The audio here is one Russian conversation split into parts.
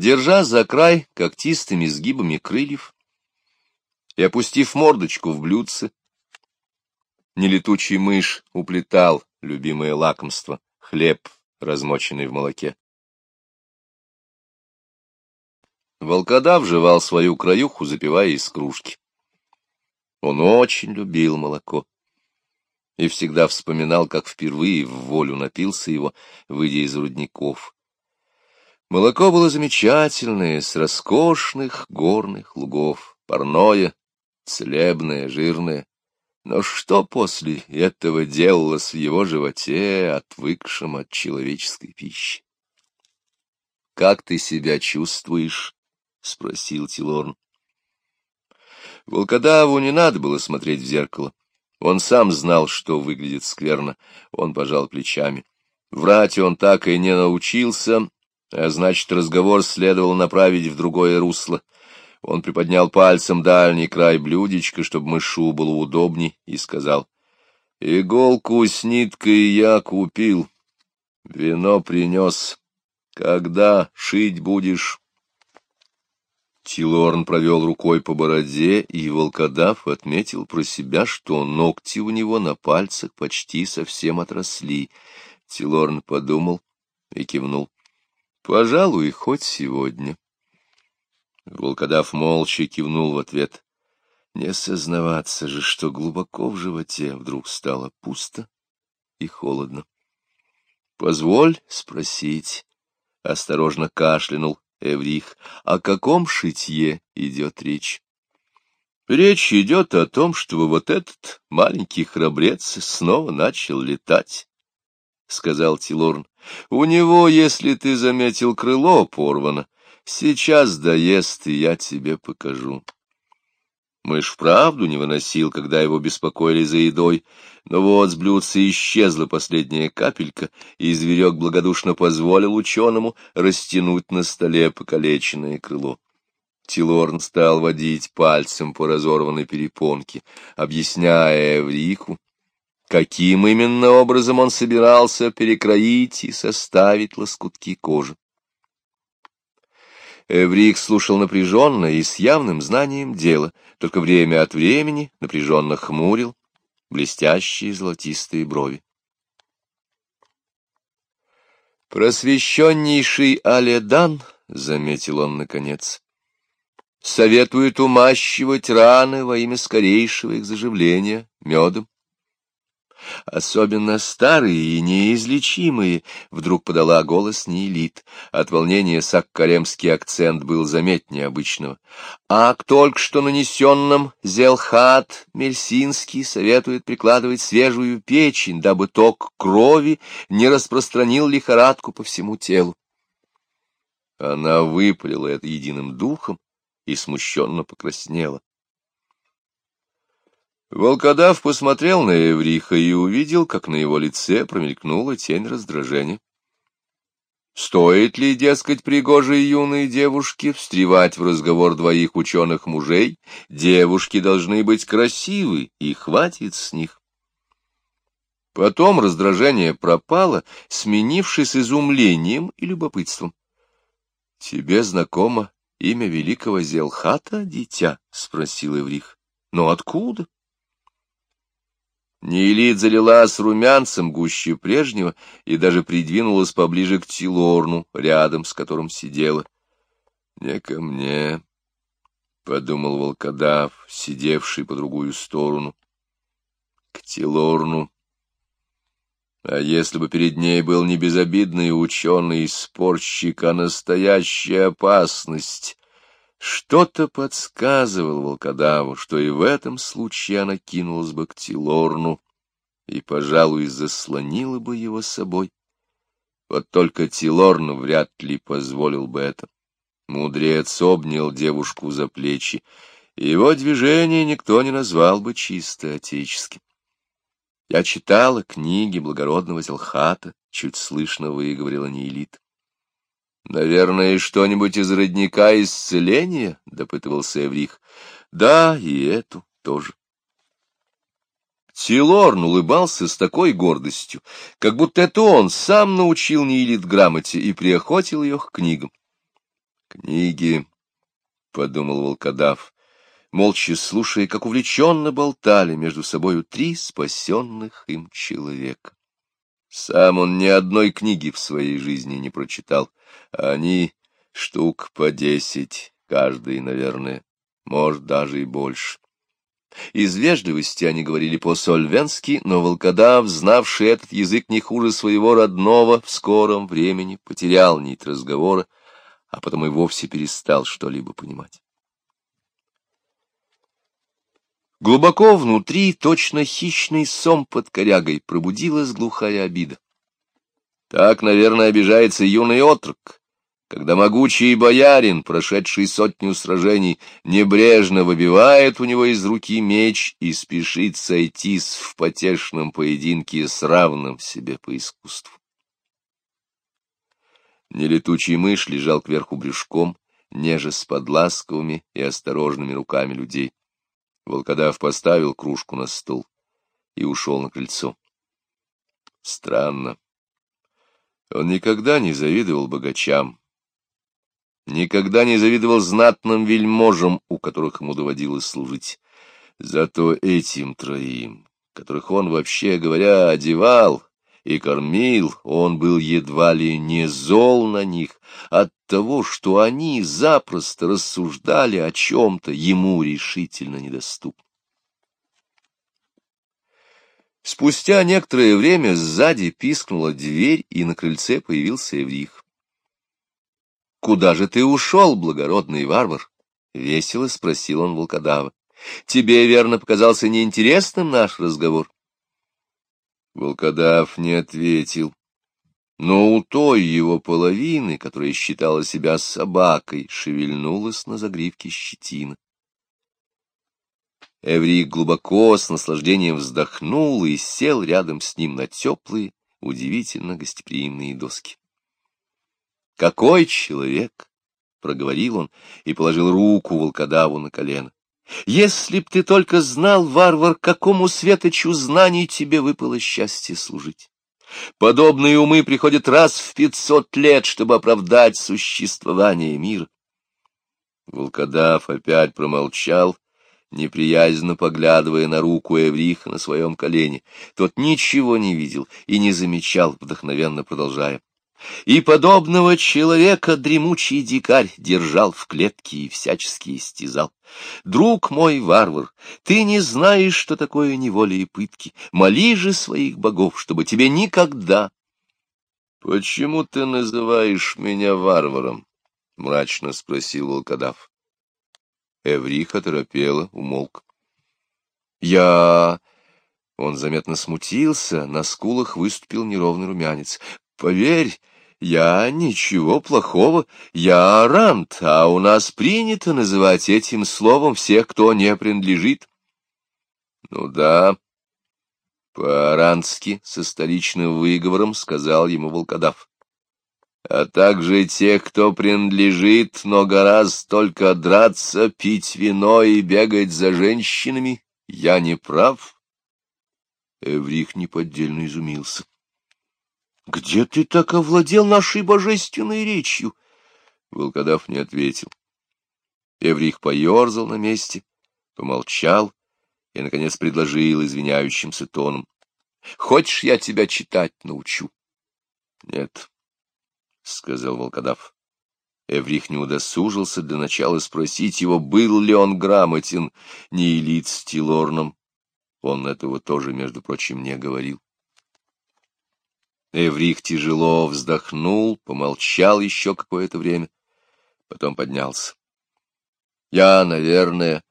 Держа за край когтистыми сгибами крыльев и опустив мордочку в блюдце, нелетучий мышь уплетал любимое лакомство — хлеб, размоченный в молоке. Волкодав жевал свою краюху, запивая из кружки. Он очень любил молоко и всегда вспоминал, как впервые в волю напился его, выйдя из рудников. Молоко было замечательное, с роскошных горных лугов, парное, целебное, жирное. Но что после этого делалось в его животе, отвыкшем от человеческой пищи? — Как ты себя чувствуешь? — спросил Тилорн. Волкодаву не надо было смотреть в зеркало. Он сам знал, что выглядит скверно. Он пожал плечами. Врать он так и не научился, а значит, разговор следовало направить в другое русло. Он приподнял пальцем дальний край блюдечка, чтобы мышу было удобней, и сказал, — Иголку с ниткой я купил, вино принес. Когда шить будешь? Тилорн провел рукой по бороде, и волкодав отметил про себя, что ногти у него на пальцах почти совсем отросли. Тилорн подумал и кивнул. — Пожалуй, хоть сегодня. Волкодав молча кивнул в ответ. Не сознаваться же, что глубоко в животе вдруг стало пусто и холодно. — Позволь спросить, — осторожно кашлянул Эврих, о каком шитье идет речь? Речь идет о том, чтобы вот этот маленький храбрец снова начал летать, — сказал Тилорн. У него, если ты заметил, крыло порвано. Сейчас доест, и я тебе покажу. Мышь вправду не выносил, когда его беспокоили за едой, но вот с блюдца исчезла последняя капелька, и зверек благодушно позволил ученому растянуть на столе покалеченное крыло. Тилорн стал водить пальцем по разорванной перепонке, объясняя Эвриху, каким именно образом он собирался перекроить и составить лоскутки кожи. Эврик слушал напряженно и с явным знанием дела, только время от времени напряженно хмурил блестящие золотистые брови. «Просвещеннейший Аледан», — заметил он наконец, — «советует умащивать раны во имя скорейшего их заживления медом. Особенно старые и неизлечимые, — вдруг подала голос Нейлит. От волнения саккаремский акцент был заметнее обычного. А к только что нанесенным Зелхат Мельсинский советует прикладывать свежую печень, дабы ток крови не распространил лихорадку по всему телу. Она выпалила это единым духом и смущенно покраснела. Волкодав посмотрел на Евриха и увидел, как на его лице промелькнула тень раздражения. Стоит ли, дескать, пригожей юной девушке встревать в разговор двоих ученых мужей? Девушки должны быть красивы, и хватит с них. Потом раздражение пропало, сменившись изумлением и любопытством. — Тебе знакомо имя великого Зелхата, дитя? — спросил Эврих. — Но откуда? — Нейлит залилась румянцем гуще прежнего и даже придвинулась поближе к Тилорну, рядом с которым сидела. — Не ко мне, — подумал волкодав, сидевший по другую сторону. — К Тилорну. А если бы перед ней был не безобидный ученый спорщик, а настоящая опасность, что-то подсказывал волкодаву, что и в этом случае она кинулась бы к Тилорну и, пожалуй, заслонила бы его собой. Вот только Тилорн вряд ли позволил бы это. Мудрец обнял девушку за плечи, и его движение никто не назвал бы чисто отеческим. Я читала книги благородного Зелхата, чуть слышно выговорила Нейлит. Наверное, что-нибудь из родника исцеления, — допытывался Эврих. Да, и эту тоже. Тилорн улыбался с такой гордостью, как будто это он сам научил Неилит грамоте и приохотил ее к книгам. Книги, — подумал волкодав, молча слушая, как увлеченно болтали между собою три спасенных им человека. Сам он ни одной книги в своей жизни не прочитал, они штук по десять, каждый, наверное, может, даже и больше. Из вежливости они говорили по-сольвенски, но волкодав, знавший этот язык не хуже своего родного, в скором времени потерял нить разговора, а потом и вовсе перестал что-либо понимать. Глубоко внутри, точно хищный сом под корягой, пробудилась глухая обида. Так, наверное, обижается юный отрок, когда могучий боярин, прошедший сотню сражений, небрежно выбивает у него из руки меч и спешит сойтись в потешном поединке с равным себе по искусству. Нелетучий мышь лежал кверху брюшком, нежесть под ласковыми и осторожными руками людей. Волкодав поставил кружку на стол и ушел на крыльцо. Странно. Он никогда не завидовал богачам, никогда не завидовал знатным вельможам, у которых ему доводилось служить. Зато этим троим, которых он, вообще говоря, одевал, и кормил, он был едва ли не зол на них от того, что они запросто рассуждали о чем-то ему решительно недоступно. Спустя некоторое время сзади пискнула дверь, и на крыльце появился Эврих. — Куда же ты ушел, благородный варвар? — весело спросил он волкодава. — Тебе, верно, показался неинтересным наш разговор? — Волкодав не ответил, но у той его половины, которая считала себя собакой, шевельнулась на загривке щетина. Эврик глубоко с наслаждением вздохнул и сел рядом с ним на теплые, удивительно гостеприимные доски. «Какой человек!» — проговорил он и положил руку волкодаву на колено. Если б ты только знал, варвар, какому светочу знаний тебе выпало счастье служить. Подобные умы приходят раз в пятьсот лет, чтобы оправдать существование мира. Волкодав опять промолчал, неприязненно поглядывая на руку Эвриха на своем колене. Тот ничего не видел и не замечал, вдохновенно продолжая. И подобного человека дремучий дикарь держал в клетке и всячески истязал. Друг мой, варвар, ты не знаешь, что такое неволя и пытки. Моли же своих богов, чтобы тебе никогда... — Почему ты называешь меня варваром? — мрачно спросил волкодав. Эвриха торопела, умолк. — Я... Он заметно смутился, на скулах выступил неровный румянец. — Поверь, я ничего плохого, я арант, а у нас принято называть этим словом всех, кто не принадлежит. Ну да, по-арански, со столичным выговором, сказал ему волкодав. А также тех, кто принадлежит, но гораздо только драться, пить вино и бегать за женщинами, я не прав. Эврих неподдельно изумился. Где ты так овладел нашей божественной речью? Волкодав не ответил. Эврих поерзал на месте, помолчал и, наконец, предложил извиняющимся тоном. — Хочешь, я тебя читать научу? — Нет, — сказал волкодав. Эврих не удосужился для начала спросить его, был ли он грамотен, не элит с Тилорном. Он этого тоже, между прочим, не говорил. Эврих тяжело вздохнул, помолчал еще какое-то время, потом поднялся. — Я, наверное,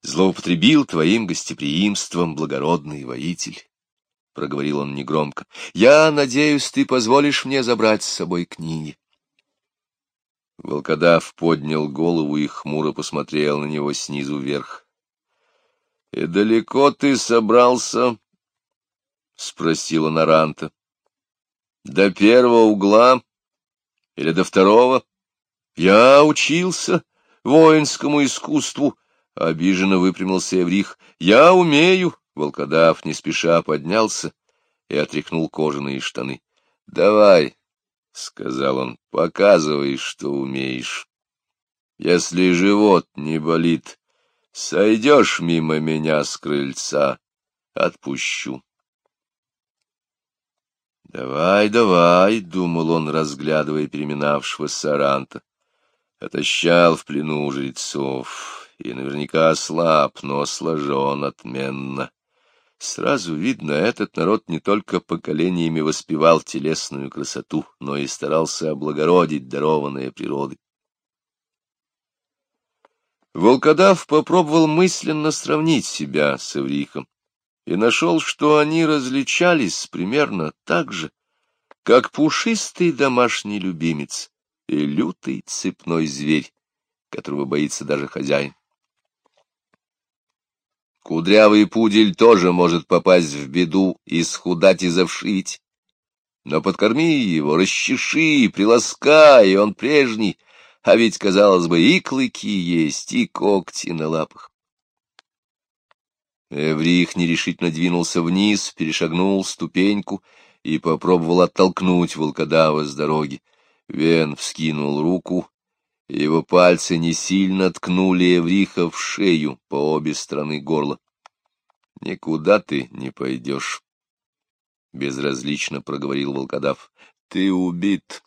злоупотребил твоим гостеприимством, благородный воитель, — проговорил он негромко. — Я надеюсь, ты позволишь мне забрать с собой книги. Волкодав поднял голову и хмуро посмотрел на него снизу вверх. — И далеко ты собрался? — спросила Наранта. До первого угла или до второго? Я учился воинскому искусству, — обиженно выпрямился Эврих. Я умею. Волкодав не спеша поднялся и отряхнул кожаные штаны. — Давай, — сказал он, — показывай, что умеешь. Если живот не болит, сойдешь мимо меня с крыльца, отпущу. «Давай, давай», — думал он, разглядывая переминавшегося Аранта. Отощал в плену жрецов, и наверняка слаб, но сложен отменно. Сразу видно, этот народ не только поколениями воспевал телесную красоту, но и старался облагородить дарованное природой. Волкодав попробовал мысленно сравнить себя с Эврихом и нашел, что они различались примерно так же, как пушистый домашний любимец и лютый цепной зверь, которого боится даже хозяин. Кудрявый пудель тоже может попасть в беду и схудать и завшить. Но подкорми его, расчеши, приласкай, он прежний, а ведь, казалось бы, и клыки есть, и когти на лапах. Эврих нерешительно двинулся вниз, перешагнул ступеньку и попробовал оттолкнуть волкодава с дороги. Вен вскинул руку, его пальцы не сильно ткнули Эвриха в шею по обе стороны горла. — Никуда ты не пойдешь, — безразлично проговорил волкодав. — Ты убит.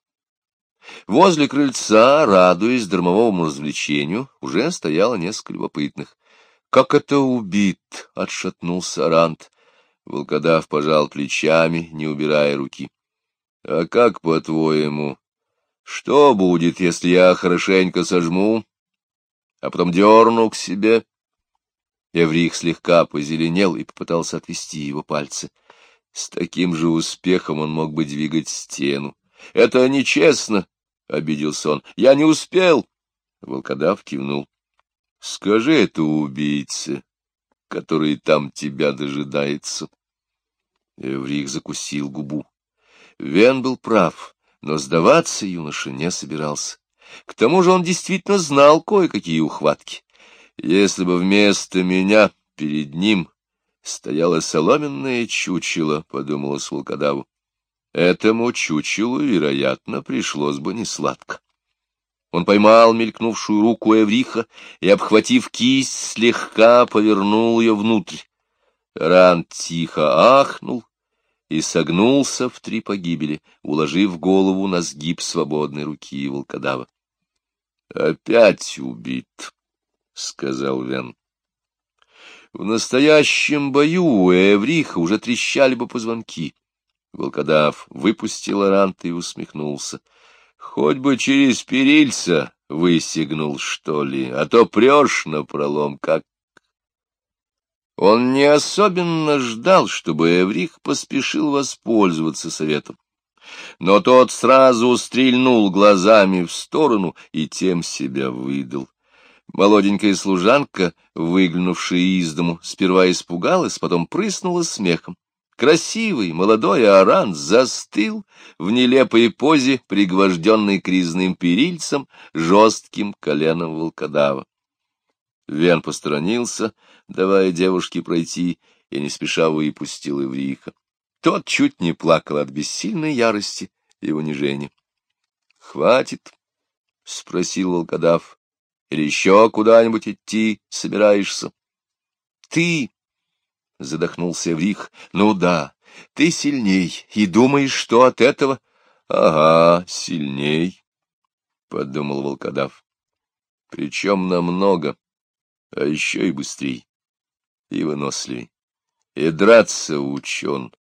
Возле крыльца, радуясь дармовому развлечению, уже стояло несколько любопытных. — Как это убит? — отшатнулся Арант. Волкодав пожал плечами, не убирая руки. — А как, по-твоему, что будет, если я хорошенько сожму, а потом дерну к себе? Эврих слегка позеленел и попытался отвести его пальцы. С таким же успехом он мог бы двигать стену. — Это нечестно, — обиделся он. — Я не успел. Волкодав кивнул. — Скажи это убийце, который там тебя дожидается. Эврих закусил губу. Вен был прав но сдаваться юноша не собирался. К тому же он действительно знал кое-какие ухватки. Если бы вместо меня перед ним стояло соломенное чучело, — подумалось волкодаву, — этому чучелу, вероятно, пришлось бы несладко. Он поймал мелькнувшую руку Эвриха и, обхватив кисть, слегка повернул ее внутрь. Ран тихо ахнул и согнулся в три погибели, уложив голову на сгиб свободной руки волкодава. — Опять убит, — сказал Вен. В настоящем бою у Эвриха уже трещали бы позвонки. Волкодав выпустил оранта и усмехнулся. Хоть бы через перильца высигнул, что ли, а то прешь напролом, как он не особенно ждал, чтобы Эврих поспешил воспользоваться советом. Но тот сразу стрельнул глазами в сторону и тем себя выдал. Молоденькая служанка, выглянувшая из дому, сперва испугалась, потом прыснула смехом. Красивый молодой Аран застыл в нелепой позе, пригвожденный к резным перильцам, жестким коленом волкодава. Вен посторонился, давая девушке пройти, и не спеша выпустил Ивриха. Тот чуть не плакал от бессильной ярости и унижения. — Хватит? — спросил волкодав. — Или еще куда-нибудь идти собираешься? — Ты, — задохнулся Эврих, — ну да, ты сильней, и думаешь, что от этого... — Ага, сильней, — подумал волкодав. — Причем намного а еще и быстрей, и выносливей. И драться учен.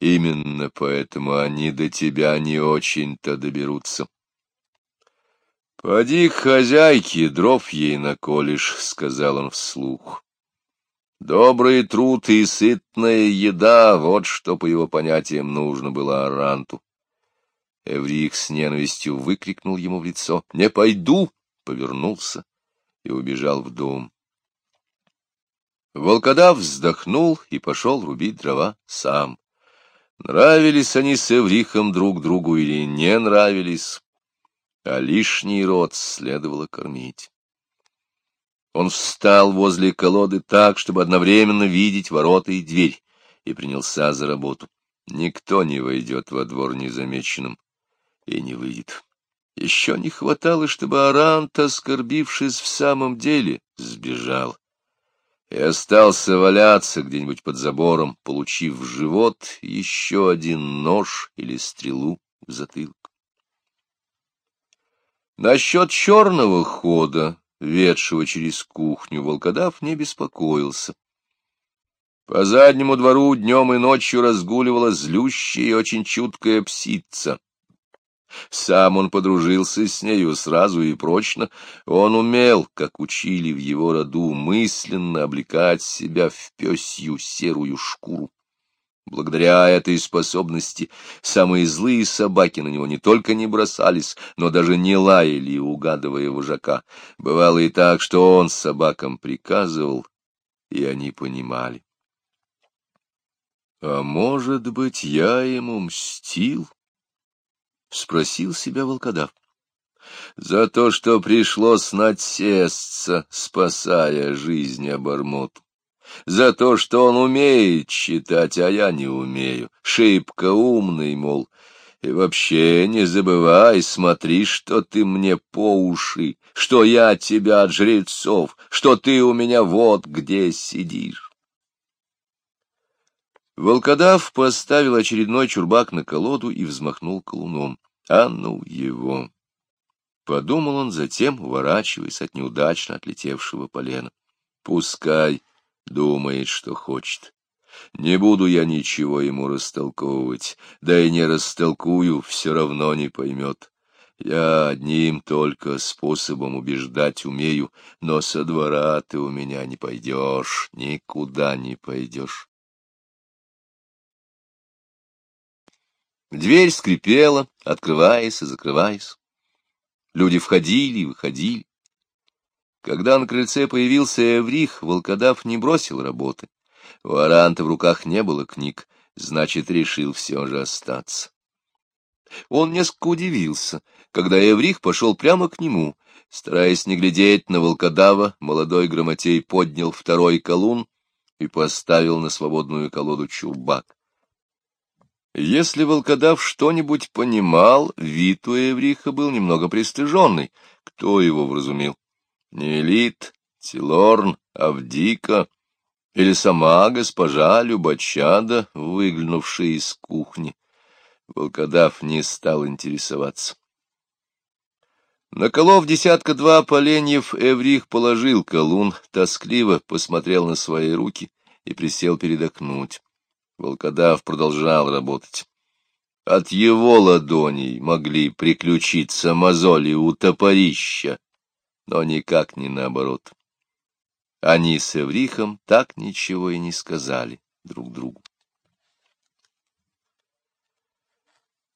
Именно поэтому они до тебя не очень-то доберутся. — Поди к хозяйке, дров ей наколешь, — сказал он вслух. Добрый труд и сытная еда — вот что, по его понятиям, нужно было Аранту. Эврик с ненавистью выкрикнул ему в лицо «Не пойду!» повернулся и убежал в дом. Волкодав вздохнул и пошел рубить дрова сам. Нравились они с Эврихом друг другу или не нравились, а лишний рот следовало кормить. Он встал возле колоды так, чтобы одновременно видеть ворота и дверь, и принялся за работу. Никто не войдет во двор незамеченным и не выйдет. Еще не хватало, чтобы Арант, оскорбившись в самом деле, сбежал и остался валяться где-нибудь под забором, получив в живот еще один нож или стрелу в затылок. Насчет черного хода, ведшего через кухню, волкодав не беспокоился. По заднему двору днем и ночью разгуливала злющая и очень чуткая псица. Сам он подружился с нею сразу и прочно. Он умел, как учили в его роду, мысленно облекать себя в пёсью серую шкуру. Благодаря этой способности самые злые собаки на него не только не бросались, но даже не лаяли, угадывая вожака. Бывало и так, что он собакам приказывал, и они понимали. А может быть, я ему мстил? — спросил себя волкодав. — За то, что пришлось надсесться, спасая жизнь обормоту. За то, что он умеет читать, а я не умею. Шибко умный, мол. И вообще не забывай, смотри, что ты мне по уши, что я тебя от жрецов, что ты у меня вот где сидишь. Волкодав поставил очередной чурбак на колоду и взмахнул колуном. А ну его! Подумал он затем, уворачиваясь от неудачно отлетевшего полена. Пускай думает, что хочет. Не буду я ничего ему растолковывать, да и не растолкую, все равно не поймет. Я одним только способом убеждать умею, но со двора ты у меня не пойдешь, никуда не пойдешь. Дверь скрипела, открываясь и закрываясь. Люди входили и выходили. Когда на крыльце появился Эврих, волкодав не бросил работы. У Аранта в руках не было книг, значит, решил все же остаться. Он несколько удивился, когда Эврих пошел прямо к нему. Стараясь не глядеть на волкодава, молодой грамотей поднял второй колун и поставил на свободную колоду чурбак. Если волкодав что-нибудь понимал, вид у Эвриха был немного пристыженный. Кто его вразумил? Не Элит, Тилорн, Авдика или сама госпожа Любачада, выглянувшая из кухни. Волкодав не стал интересоваться. Наколов десятка-два поленьев, Эврих положил колун, тоскливо посмотрел на свои руки и присел передохнуть. Волкодав продолжал работать. От его ладоней могли приключиться мозоли у топорища, но никак не наоборот. Они с Эврихом так ничего и не сказали друг другу.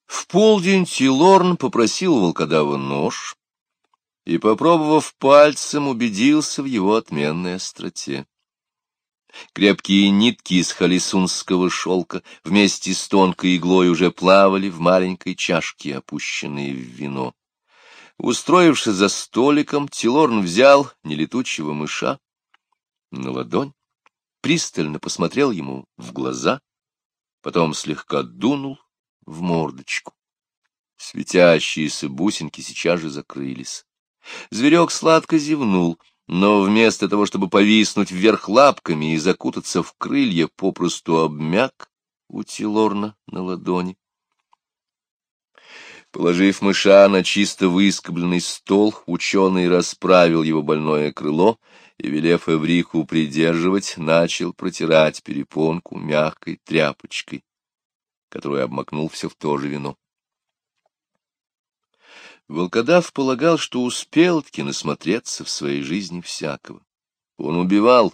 В полдень Тилорн попросил волкодава нож и, попробовав пальцем, убедился в его отменной остроте. Крепкие нитки из халисунского шелка вместе с тонкой иглой уже плавали в маленькой чашке, опущенной в вино. Устроившись за столиком, Тилорн взял нелетучего мыша на ладонь, пристально посмотрел ему в глаза, потом слегка дунул в мордочку. Светящиеся бусинки сейчас же закрылись. Зверек сладко зевнул — но вместо того, чтобы повиснуть вверх лапками и закутаться в крылья, попросту обмяк у Тилорна на ладони. Положив мыша на чисто выскобленный стол, ученый расправил его больное крыло и, велев Эврику придерживать, начал протирать перепонку мягкой тряпочкой, которую обмакнул все в то же вино. Волкодав полагал, что успел-таки насмотреться в своей жизни всякого. Он убивал,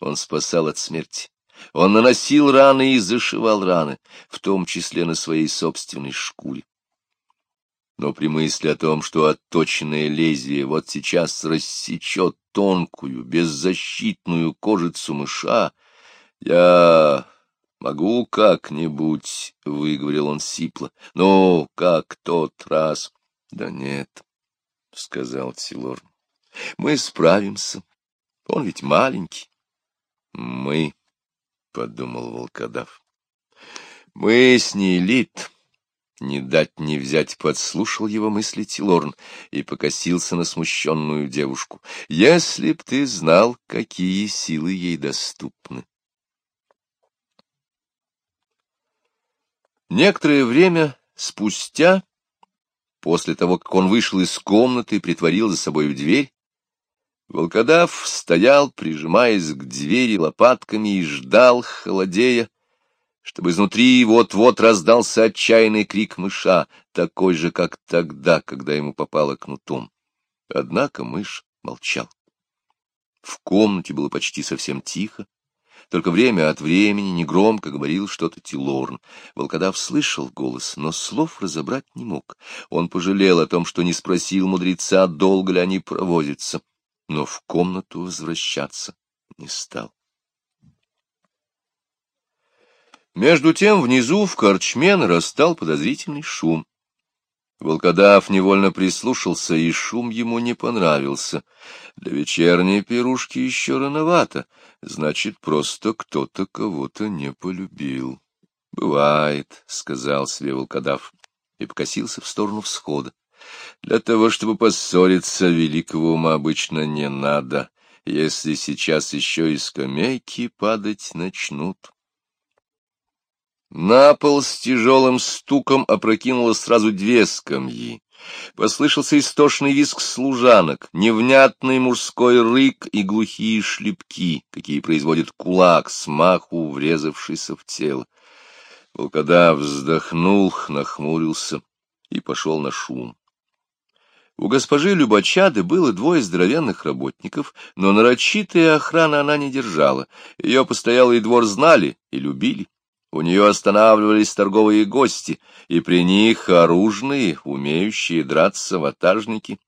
он спасал от смерти, он наносил раны и зашивал раны, в том числе на своей собственной шкуре. Но при мысли о том, что отточенное лезвие вот сейчас рассечет тонкую, беззащитную кожицу мыша, я могу как-нибудь, — выговорил он сипло, — ну, как тот раз. — Да нет, — сказал Тилор, — мы справимся. Он ведь маленький. — Мы, — подумал волкодав, — мы с ней лит. Не дать не взять подслушал его мысли Тилорн и покосился на смущенную девушку. Если б ты знал, какие силы ей доступны. Некоторое время спустя, после того, как он вышел из комнаты и притворил за собой дверь, волкодав стоял, прижимаясь к двери лопатками, и ждал, холодея, чтобы изнутри вот-вот раздался отчаянный крик мыша, такой же, как тогда, когда ему попало кнутом. Однако мышь молчал. В комнате было почти совсем тихо, только время от времени негромко говорил что-то Тилорн. Волкодав слышал голос, но слов разобрать не мог. Он пожалел о том, что не спросил мудреца, долго ли они проводятся, но в комнату возвращаться не стал. Между тем внизу в корчме нарастал подозрительный шум. Волкодав невольно прислушался, и шум ему не понравился. Для вечерней пирушки еще рановато, значит, просто кто-то кого-то не полюбил. — Бывает, — сказал себе волкодав, и покосился в сторону всхода. Для того, чтобы поссориться, великого ума обычно не надо, если сейчас еще и скамейки падать начнут. На пол с тяжелым стуком опрокинуло сразу две скамьи. Послышался истошный визг служанок, невнятный мужской рык и глухие шлепки, какие производит кулак, смаху врезавшийся в тело. Волкодав вздохнул, нахмурился и пошел на шум. У госпожи Любачады было двое здоровенных работников, но нарочитая охрана она не держала. Ее постоялый двор знали и любили. У нее останавливались торговые гости, и при них оружные, умеющие драться ватажники.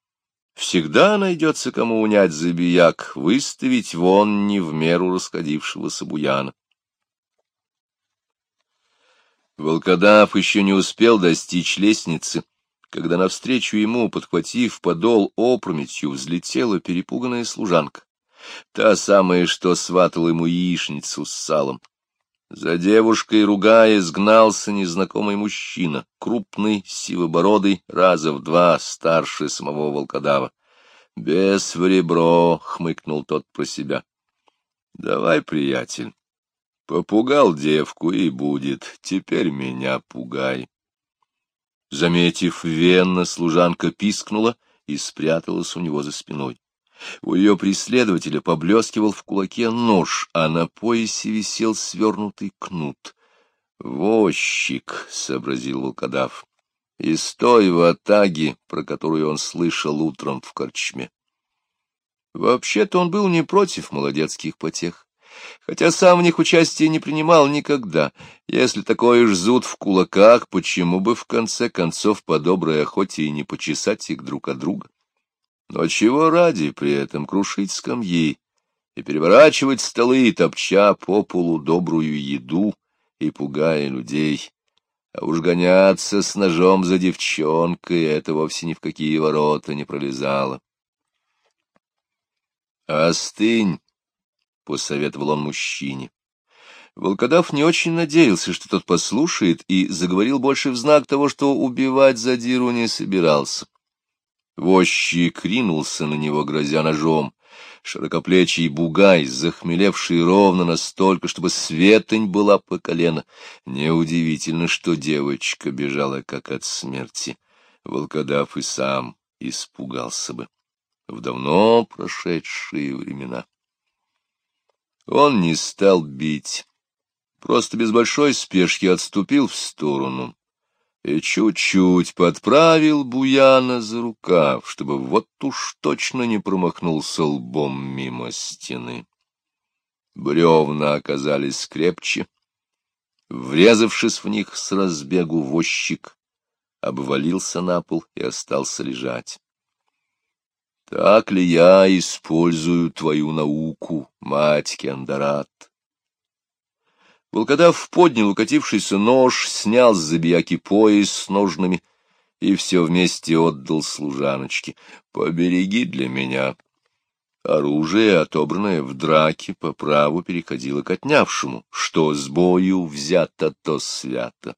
Всегда найдется кому унять забияк, выставить вон не в меру расходившегося буяна. Волкодав еще не успел достичь лестницы, когда навстречу ему, подхватив подол опрометью, взлетела перепуганная служанка. Та самая, что сватала ему яичницу с салом. За девушкой, ругаясь, гнался незнакомый мужчина, крупный, сивобородый, раза в два старше самого волкодава. — Без в ребро, — хмыкнул тот про себя. — Давай, приятель, попугал девку и будет, теперь меня пугай. Заметив Венна, служанка пискнула и спряталась у него за спиной. У ее преследователя поблескивал в кулаке нож, а на поясе висел свернутый кнут. «Возчик», — сообразил волкодав, — «из той ватаги, про которую он слышал утром в корчме». Вообще-то он был не против молодецких потех, хотя сам в них участия не принимал никогда. Если такое ж зуд в кулаках, почему бы в конце концов по доброй охоте и не почесать их друг от друга? Но чего ради при этом крушить скамьи и переворачивать столы, топча по полу добрую еду и пугая людей? А уж гоняться с ножом за девчонкой — это вовсе ни в какие ворота не пролезало. «Остынь!» — посоветовал он мужчине. Волкодав не очень надеялся, что тот послушает, и заговорил больше в знак того, что убивать задиру не собирался. Возчик ринулся на него, грозя ножом. Широкоплечий бугай, захмелевший ровно настолько, чтобы светонь была по колено. Неудивительно, что девочка бежала как от смерти. Волкодав и сам испугался бы в давно прошедшие времена. Он не стал бить, просто без большой спешки отступил в сторону и чуть-чуть подправил Буяна за рукав, чтобы вот уж точно не промахнулся лбом мимо стены. Бревна оказались крепче. Врезавшись в них с разбегу, возчик обвалился на пол и остался лежать. Так ли я использую твою науку, мать Кендарат? Волкодав поднял укатившийся нож, снял с забияки пояс с ножными и все вместе отдал служаночке. «Побереги для меня». Оружие, отобранное в драке, по праву переходило к отнявшему. Что с бою взято, то свято.